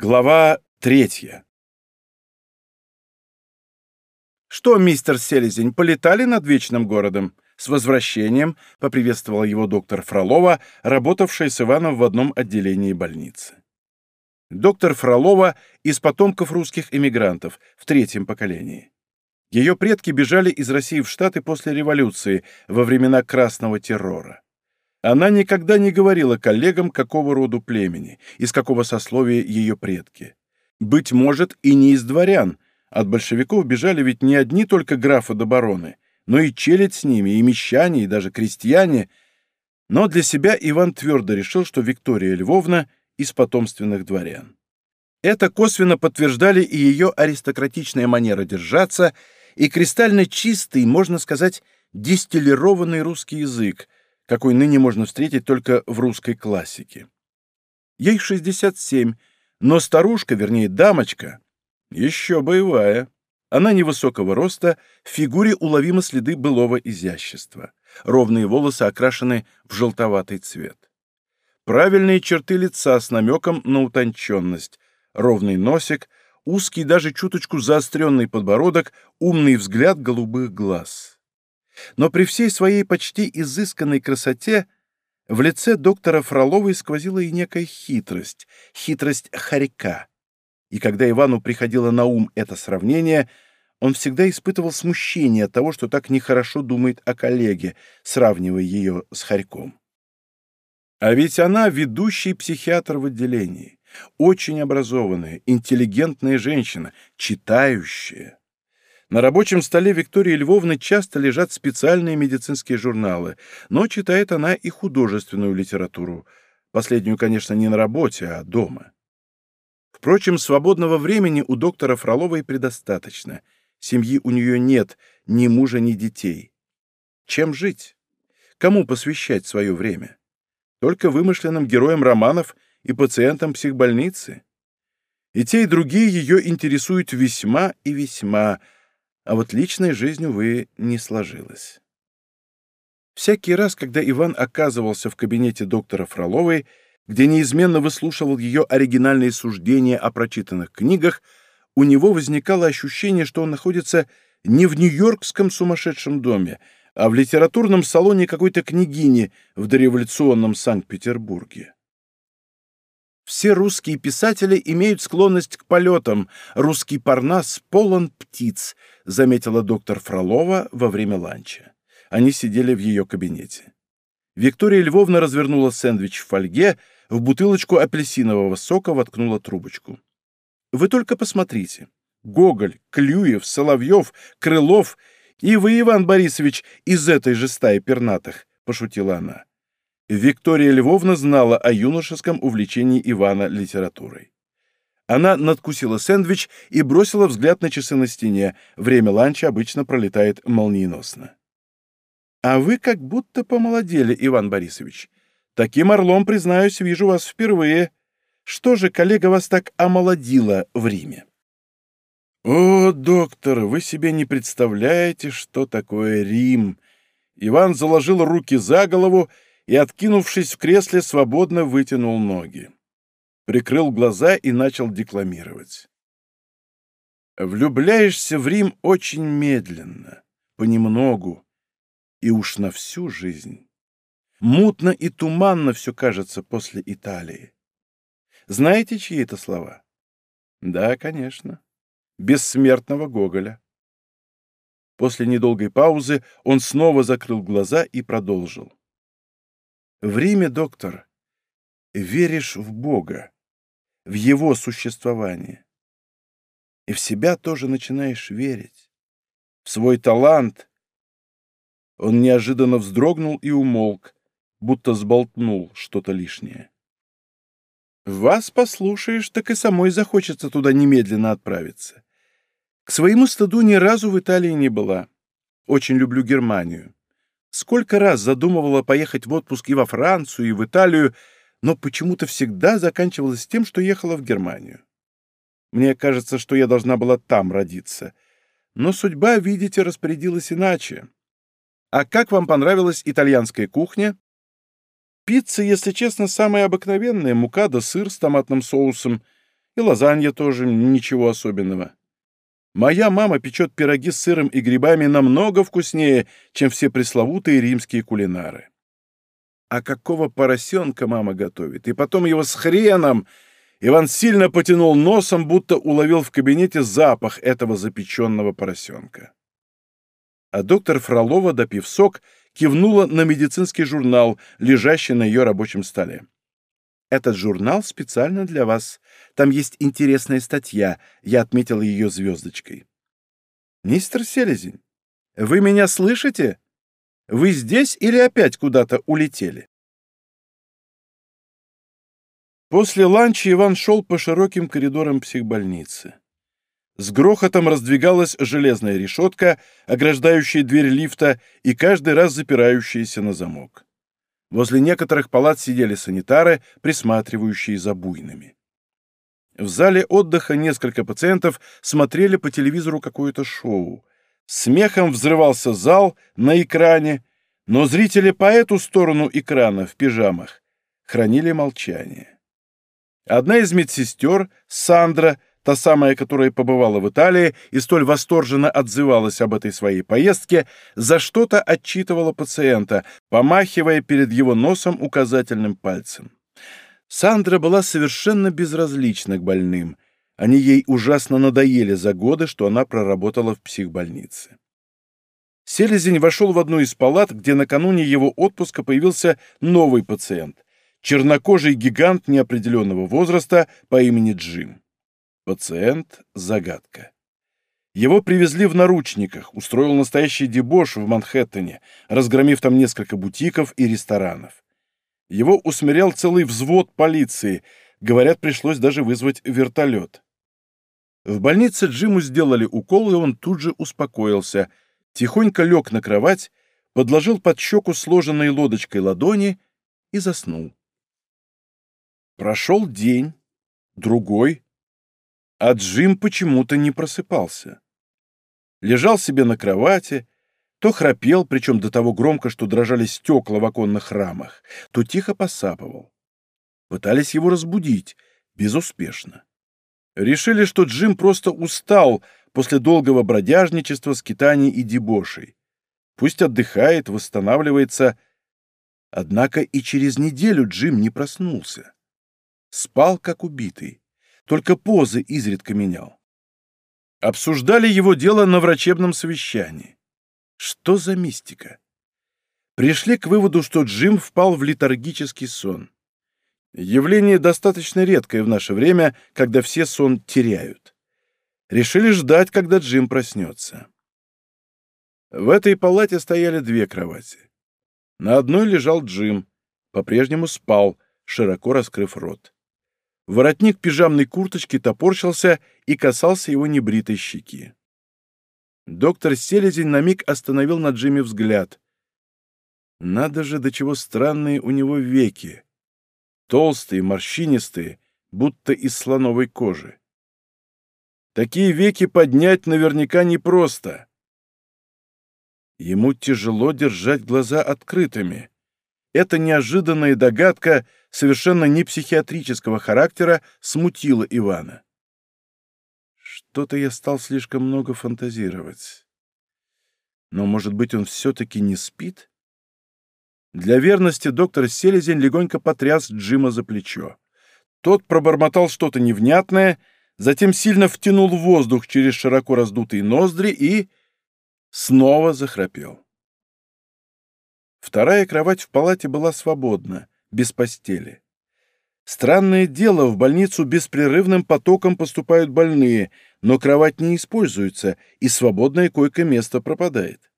Глава третья. «Что, мистер Селезень, полетали над Вечным городом?» «С возвращением», — поприветствовала его доктор Фролова, работавшая с Иваном в одном отделении больницы. Доктор Фролова из потомков русских эмигрантов в третьем поколении. Ее предки бежали из России в Штаты после революции, во времена Красного террора. Она никогда не говорила коллегам, какого роду племени, из какого сословия ее предки. Быть может, и не из дворян. От большевиков бежали ведь не одни только графы да бароны, но и челядь с ними, и мещане, и даже крестьяне. Но для себя Иван твердо решил, что Виктория Львовна из потомственных дворян. Это косвенно подтверждали и ее аристократичная манера держаться, и кристально чистый, можно сказать, дистиллированный русский язык, какой ныне можно встретить только в русской классике. Ей 67, но старушка, вернее дамочка, еще боевая. Она невысокого роста, в фигуре уловимы следы былого изящества. Ровные волосы окрашены в желтоватый цвет. Правильные черты лица с намеком на утонченность, ровный носик, узкий даже чуточку заостренный подбородок, умный взгляд голубых глаз но при всей своей почти изысканной красоте в лице доктора Фроловой сквозила и некая хитрость, хитрость хорька. И когда Ивану приходило на ум это сравнение, он всегда испытывал смущение от того, что так нехорошо думает о коллеге, сравнивая ее с хорьком. А ведь она ведущий психиатр в отделении, очень образованная, интеллигентная женщина, читающая. На рабочем столе Виктории Львовны часто лежат специальные медицинские журналы, но читает она и художественную литературу. Последнюю, конечно, не на работе, а дома. Впрочем, свободного времени у доктора Фроловой предостаточно. Семьи у нее нет, ни мужа, ни детей. Чем жить? Кому посвящать свое время? Только вымышленным героям романов и пациентам психбольницы? И те, и другие ее интересуют весьма и весьма, а вот личная жизнь, увы, не сложилась. Всякий раз, когда Иван оказывался в кабинете доктора Фроловой, где неизменно выслушивал ее оригинальные суждения о прочитанных книгах, у него возникало ощущение, что он находится не в нью-йоркском сумасшедшем доме, а в литературном салоне какой-то княгини в дореволюционном Санкт-Петербурге. Все русские писатели имеют склонность к полетам. Русский парнас полон птиц, заметила доктор Фролова во время ланча. Они сидели в ее кабинете. Виктория Львовна развернула сэндвич в фольге, в бутылочку апельсинового сока воткнула трубочку. «Вы только посмотрите. Гоголь, Клюев, Соловьев, Крылов и вы, Иван Борисович, из этой же стаи пернатых», — пошутила она. Виктория Львовна знала о юношеском увлечении Ивана литературой. Она надкусила сэндвич и бросила взгляд на часы на стене. Время ланча обычно пролетает молниеносно. «А вы как будто помолодели, Иван Борисович. Таким орлом, признаюсь, вижу вас впервые. Что же коллега вас так омолодила в Риме?» «О, доктор, вы себе не представляете, что такое Рим!» Иван заложил руки за голову и, откинувшись в кресле, свободно вытянул ноги. Прикрыл глаза и начал декламировать. «Влюбляешься в Рим очень медленно, понемногу, и уж на всю жизнь. Мутно и туманно все кажется после Италии. Знаете, чьи это слова? Да, конечно. Бессмертного Гоголя. После недолгой паузы он снова закрыл глаза и продолжил. В Риме, доктор, веришь в Бога, в Его существование. И в себя тоже начинаешь верить, в свой талант. Он неожиданно вздрогнул и умолк, будто сболтнул что-то лишнее. Вас послушаешь, так и самой захочется туда немедленно отправиться. К своему стыду ни разу в Италии не была. Очень люблю Германию. Сколько раз задумывала поехать в отпуск и во Францию, и в Италию, но почему-то всегда заканчивалась тем, что ехала в Германию. Мне кажется, что я должна была там родиться. Но судьба, видите, распорядилась иначе. А как вам понравилась итальянская кухня? Пицца, если честно, самая обыкновенная, мука да сыр с томатным соусом. И лазанья тоже ничего особенного. Моя мама печет пироги с сыром и грибами намного вкуснее, чем все пресловутые римские кулинары. А какого поросенка мама готовит? И потом его с хреном! Иван сильно потянул носом, будто уловил в кабинете запах этого запеченного поросенка. А доктор Фролова, допив сок, кивнула на медицинский журнал, лежащий на ее рабочем столе. «Этот журнал специально для вас. Там есть интересная статья. Я отметила ее звездочкой». «Мистер Селезень, вы меня слышите? Вы здесь или опять куда-то улетели?» После ланча Иван шел по широким коридорам психбольницы. С грохотом раздвигалась железная решетка, ограждающая дверь лифта и каждый раз запирающаяся на замок. Возле некоторых палат сидели санитары, присматривающие за буйными. В зале отдыха несколько пациентов смотрели по телевизору какое-то шоу. Смехом взрывался зал на экране, но зрители по эту сторону экрана в пижамах хранили молчание. Одна из медсестер, Сандра, та самая, которая побывала в Италии и столь восторженно отзывалась об этой своей поездке, за что-то отчитывала пациента, помахивая перед его носом указательным пальцем. Сандра была совершенно безразлична к больным. Они ей ужасно надоели за годы, что она проработала в психбольнице. Селезень вошел в одну из палат, где накануне его отпуска появился новый пациент — чернокожий гигант неопределенного возраста по имени Джим. Пациент — загадка. Его привезли в наручниках, устроил настоящий дебош в Манхэттене, разгромив там несколько бутиков и ресторанов. Его усмирял целый взвод полиции, говорят, пришлось даже вызвать вертолет. В больнице Джиму сделали укол, и он тут же успокоился, тихонько лег на кровать, подложил под щеку сложенной лодочкой ладони и заснул. Прошел день, другой, а Джим почему-то не просыпался. Лежал себе на кровати, то храпел, причем до того громко, что дрожали стекла в оконных рамах, то тихо посапывал. Пытались его разбудить, безуспешно. Решили, что Джим просто устал после долгого бродяжничества, скитаний и дебошей. Пусть отдыхает, восстанавливается. Однако и через неделю Джим не проснулся. Спал, как убитый только позы изредка менял. Обсуждали его дело на врачебном совещании. Что за мистика? Пришли к выводу, что Джим впал в летаргический сон. Явление достаточно редкое в наше время, когда все сон теряют. Решили ждать, когда Джим проснется. В этой палате стояли две кровати. На одной лежал Джим, по-прежнему спал, широко раскрыв рот. Воротник пижамной курточки топорщился и касался его небритой щеки. Доктор Селезень на миг остановил на Джимми взгляд. Надо же, до чего странные у него веки. Толстые, морщинистые, будто из слоновой кожи. Такие веки поднять наверняка непросто. Ему тяжело держать глаза открытыми. Эта неожиданная догадка — совершенно не психиатрического характера, смутило Ивана. Что-то я стал слишком много фантазировать. Но, может быть, он все-таки не спит? Для верности доктор Селезень легонько потряс Джима за плечо. Тот пробормотал что-то невнятное, затем сильно втянул воздух через широко раздутые ноздри и снова захрапел. Вторая кровать в палате была свободна без постели. Странное дело, в больницу беспрерывным потоком поступают больные, но кровать не используется, и свободное койко-место пропадает.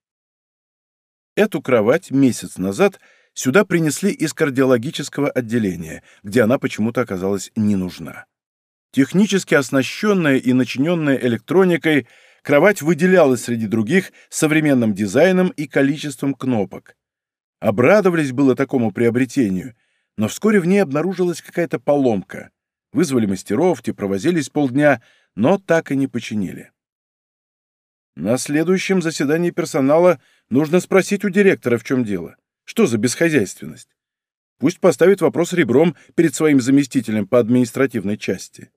Эту кровать месяц назад сюда принесли из кардиологического отделения, где она почему-то оказалась не нужна. Технически оснащенная и начиненная электроникой, кровать выделялась среди других современным дизайном и количеством кнопок. Обрадовались было такому приобретению, но вскоре в ней обнаружилась какая-то поломка. Вызвали мастеров, те провозились полдня, но так и не починили. На следующем заседании персонала нужно спросить у директора, в чем дело. Что за бесхозяйственность? Пусть поставит вопрос ребром перед своим заместителем по административной части.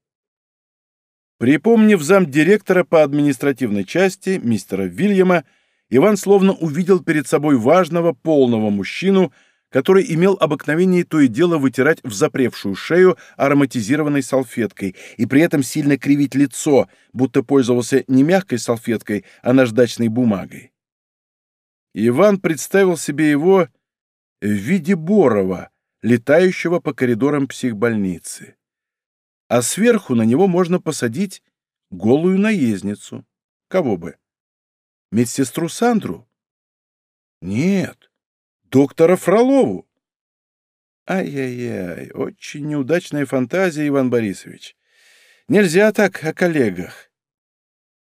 Припомнив замдиректора по административной части, мистера Вильяма, Иван словно увидел перед собой важного, полного мужчину, который имел обыкновение то и дело вытирать в запревшую шею ароматизированной салфеткой и при этом сильно кривить лицо, будто пользовался не мягкой салфеткой, а наждачной бумагой. Иван представил себе его в виде Борова, летающего по коридорам психбольницы а сверху на него можно посадить голую наездницу. Кого бы? Медсестру Сандру? Нет, доктора Фролову. Ай-яй-яй, очень неудачная фантазия, Иван Борисович. Нельзя так о коллегах.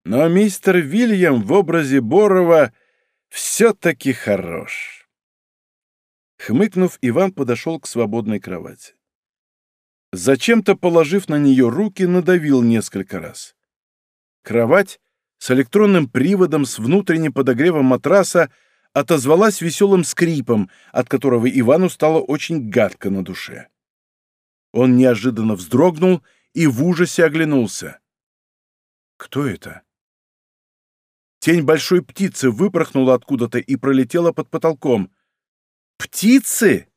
Но мистер Вильям в образе Борова все-таки хорош. Хмыкнув, Иван подошел к свободной кровати. Зачем-то, положив на нее руки, надавил несколько раз. Кровать с электронным приводом с внутренним подогревом матраса отозвалась веселым скрипом, от которого Ивану стало очень гадко на душе. Он неожиданно вздрогнул и в ужасе оглянулся. Кто это? Тень большой птицы выпорхнула откуда-то и пролетела под потолком. «Птицы!»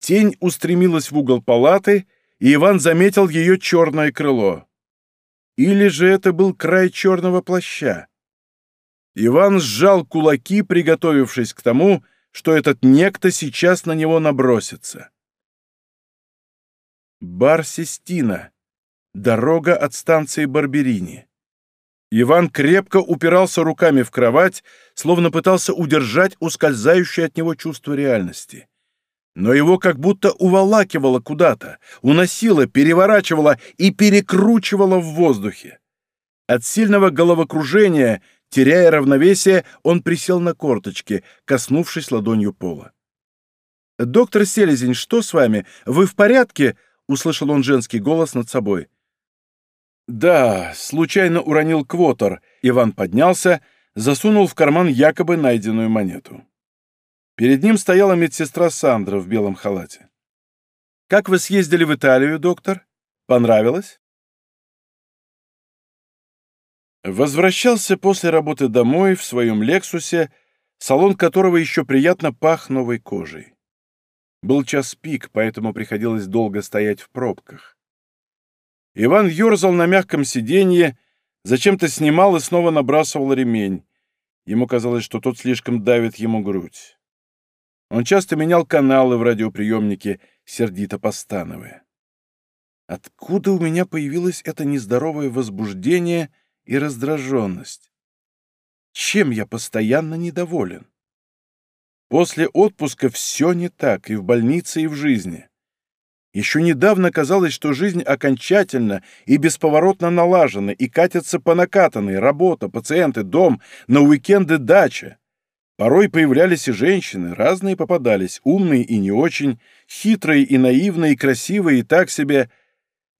Тень устремилась в угол палаты, и Иван заметил ее черное крыло. Или же это был край черного плаща? Иван сжал кулаки, приготовившись к тому, что этот некто сейчас на него набросится. Бар Систина. Дорога от станции Барберини. Иван крепко упирался руками в кровать, словно пытался удержать ускользающее от него чувство реальности но его как будто уволакивало куда-то, уносило, переворачивало и перекручивало в воздухе. От сильного головокружения, теряя равновесие, он присел на корточки, коснувшись ладонью пола. «Доктор Селезень, что с вами? Вы в порядке?» — услышал он женский голос над собой. «Да, случайно уронил квотер». Иван поднялся, засунул в карман якобы найденную монету. Перед ним стояла медсестра Сандра в белом халате. «Как вы съездили в Италию, доктор? Понравилось?» Возвращался после работы домой в своем «Лексусе», салон которого еще приятно пах новой кожей. Был час пик, поэтому приходилось долго стоять в пробках. Иван ерзал на мягком сиденье, зачем-то снимал и снова набрасывал ремень. Ему казалось, что тот слишком давит ему грудь. Он часто менял каналы в радиоприемнике, сердито постановая. Откуда у меня появилось это нездоровое возбуждение и раздраженность? Чем я постоянно недоволен? После отпуска все не так и в больнице, и в жизни. Еще недавно казалось, что жизнь окончательно и бесповоротно налажена и катится по накатанной, работа, пациенты, дом, на уикенды дача. Порой появлялись и женщины, разные попадались, умные и не очень, хитрые и наивные, красивые и так себе.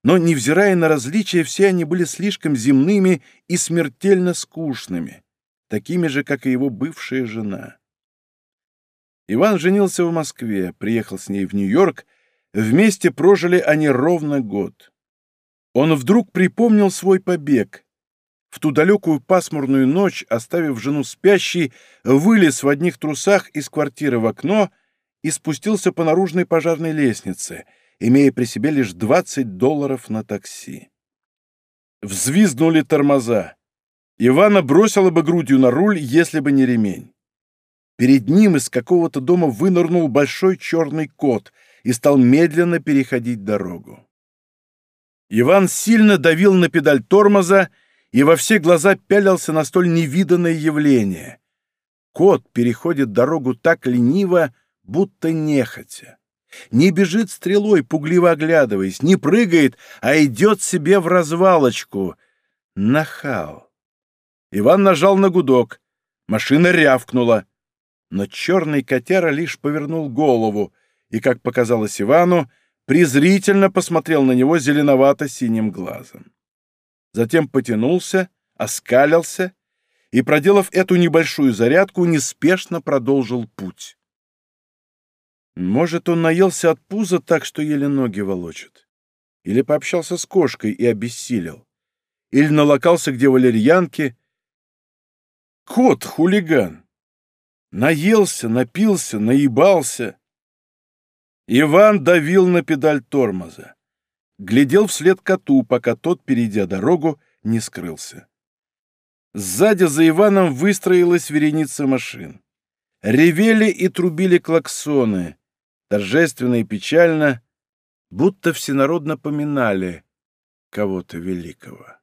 Но, невзирая на различия, все они были слишком земными и смертельно скучными, такими же, как и его бывшая жена. Иван женился в Москве, приехал с ней в Нью-Йорк, вместе прожили они ровно год. Он вдруг припомнил свой побег — в ту далекую пасмурную ночь, оставив жену спящей, вылез в одних трусах из квартиры в окно и спустился по наружной пожарной лестнице, имея при себе лишь 20 долларов на такси. Взвизгнули тормоза. Ивана бросила бы грудью на руль, если бы не ремень. Перед ним из какого-то дома вынырнул большой черный кот и стал медленно переходить дорогу. Иван сильно давил на педаль тормоза и во все глаза пялился на столь невиданное явление. Кот переходит дорогу так лениво, будто нехотя. Не бежит стрелой, пугливо оглядываясь, не прыгает, а идет себе в развалочку. Нахал. Иван нажал на гудок. Машина рявкнула. Но черный котяра лишь повернул голову и, как показалось Ивану, презрительно посмотрел на него зеленовато-синим глазом затем потянулся, оскалился и, проделав эту небольшую зарядку, неспешно продолжил путь. Может, он наелся от пуза так, что еле ноги волочит. Или пообщался с кошкой и обессилел. или налокался где валерьянки. Кот-хулиган. Наелся, напился, наебался. Иван давил на педаль тормоза. Глядел вслед коту, пока тот, перейдя дорогу, не скрылся. Сзади за Иваном выстроилась вереница машин. Ревели и трубили клаксоны, торжественно и печально, будто всенародно поминали кого-то великого.